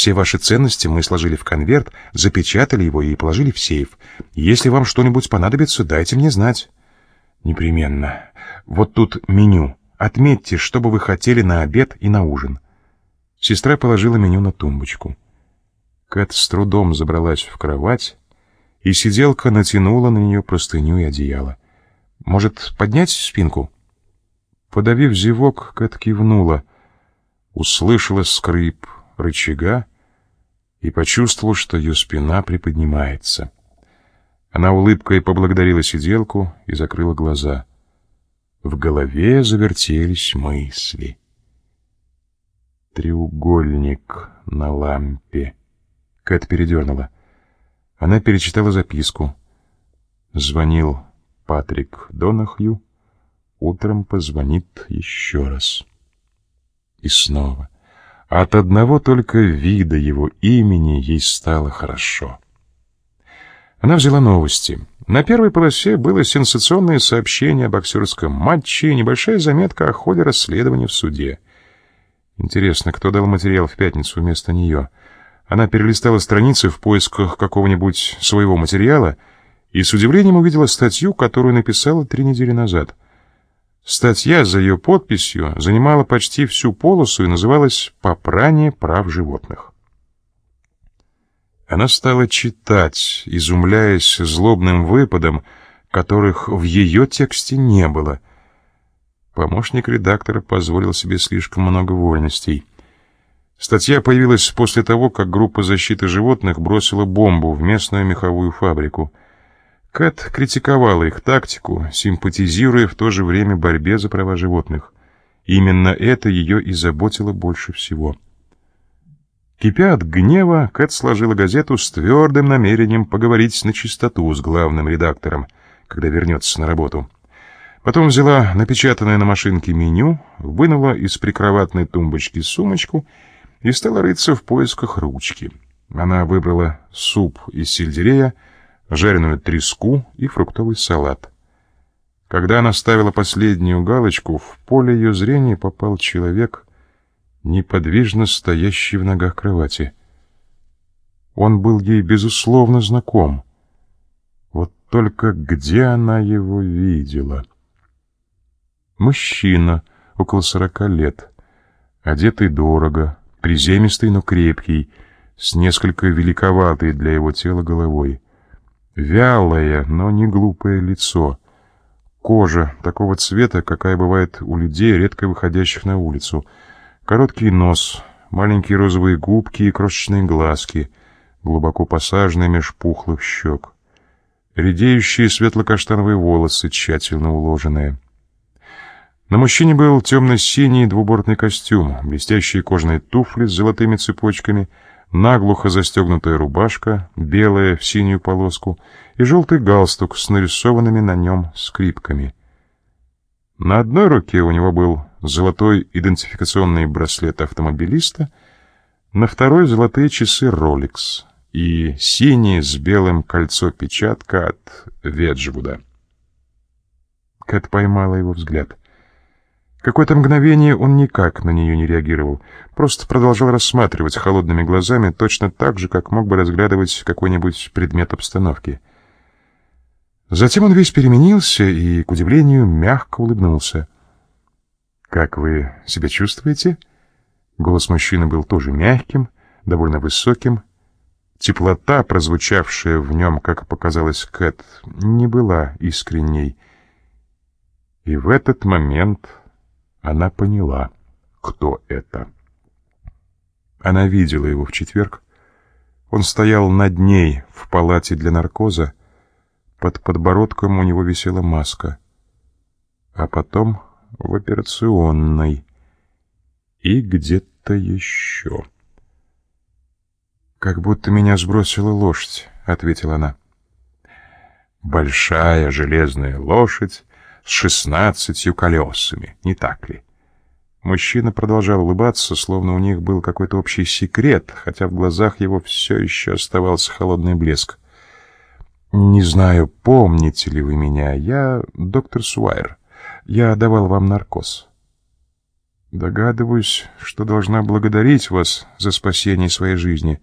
Все ваши ценности мы сложили в конверт, запечатали его и положили в сейф. Если вам что-нибудь понадобится, дайте мне знать». «Непременно. Вот тут меню. Отметьте, что бы вы хотели на обед и на ужин». Сестра положила меню на тумбочку. Кэт с трудом забралась в кровать, и сиделка натянула на нее простыню и одеяло. «Может, поднять спинку?» Подавив зевок, Кэт кивнула, услышала скрип рычага и почувствовала, что ее спина приподнимается. Она улыбкой поблагодарила сиделку и закрыла глаза. В голове завертелись мысли. Треугольник на лампе. Кэт передернула. Она перечитала записку. Звонил Патрик Донахью. Утром позвонит еще раз. И снова. От одного только вида его имени ей стало хорошо. Она взяла новости. На первой полосе было сенсационное сообщение о боксерском матче и небольшая заметка о ходе расследования в суде. Интересно, кто дал материал в пятницу вместо нее? Она перелистала страницы в поисках какого-нибудь своего материала и с удивлением увидела статью, которую написала три недели назад. Статья за ее подписью занимала почти всю полосу и называлась «Попрание прав животных». Она стала читать, изумляясь злобным выпадам, которых в ее тексте не было. Помощник редактора позволил себе слишком много вольностей. Статья появилась после того, как группа защиты животных бросила бомбу в местную меховую фабрику. Кэт критиковала их тактику, симпатизируя в то же время борьбе за права животных. Именно это ее и заботило больше всего. Кипя от гнева, Кэт сложила газету с твердым намерением поговорить на чистоту с главным редактором, когда вернется на работу. Потом взяла напечатанное на машинке меню, вынула из прикроватной тумбочки сумочку и стала рыться в поисках ручки. Она выбрала суп из сельдерея, жареную треску и фруктовый салат. Когда она ставила последнюю галочку, в поле ее зрения попал человек, неподвижно стоящий в ногах кровати. Он был ей, безусловно, знаком. Вот только где она его видела? Мужчина, около сорока лет, одетый дорого, приземистый, но крепкий, с несколько великоватой для его тела головой. Вялое, но не глупое лицо. Кожа такого цвета, какая бывает у людей, редко выходящих на улицу — Короткий нос, маленькие розовые губки и крошечные глазки, глубоко посаженные меж пухлых щек. Редеющие светло-каштановые волосы, тщательно уложенные. На мужчине был темно-синий двубортный костюм, блестящие кожаные туфли с золотыми цепочками, наглухо застегнутая рубашка, белая в синюю полоску и желтый галстук с нарисованными на нем скрипками. На одной руке у него был золотой идентификационный браслет автомобилиста, на второй золотые часы Rolex и синее с белым кольцо-печатка от Веджвуда. Кэт поймала его взгляд. Какое-то мгновение он никак на нее не реагировал, просто продолжал рассматривать холодными глазами точно так же, как мог бы разглядывать какой-нибудь предмет обстановки. Затем он весь переменился и, к удивлению, мягко улыбнулся. «Как вы себя чувствуете?» Голос мужчины был тоже мягким, довольно высоким. Теплота, прозвучавшая в нем, как показалось Кэт, не была искренней. И в этот момент она поняла, кто это. Она видела его в четверг. Он стоял над ней в палате для наркоза. Под подбородком у него висела маска. А потом в операционной и где-то еще. «Как будто меня сбросила лошадь», — ответила она. «Большая железная лошадь с шестнадцатью колесами, не так ли?» Мужчина продолжал улыбаться, словно у них был какой-то общий секрет, хотя в глазах его все еще оставался холодный блеск. «Не знаю, помните ли вы меня, я доктор Суайр. Я давал вам наркоз. Догадываюсь, что должна благодарить вас за спасение своей жизни.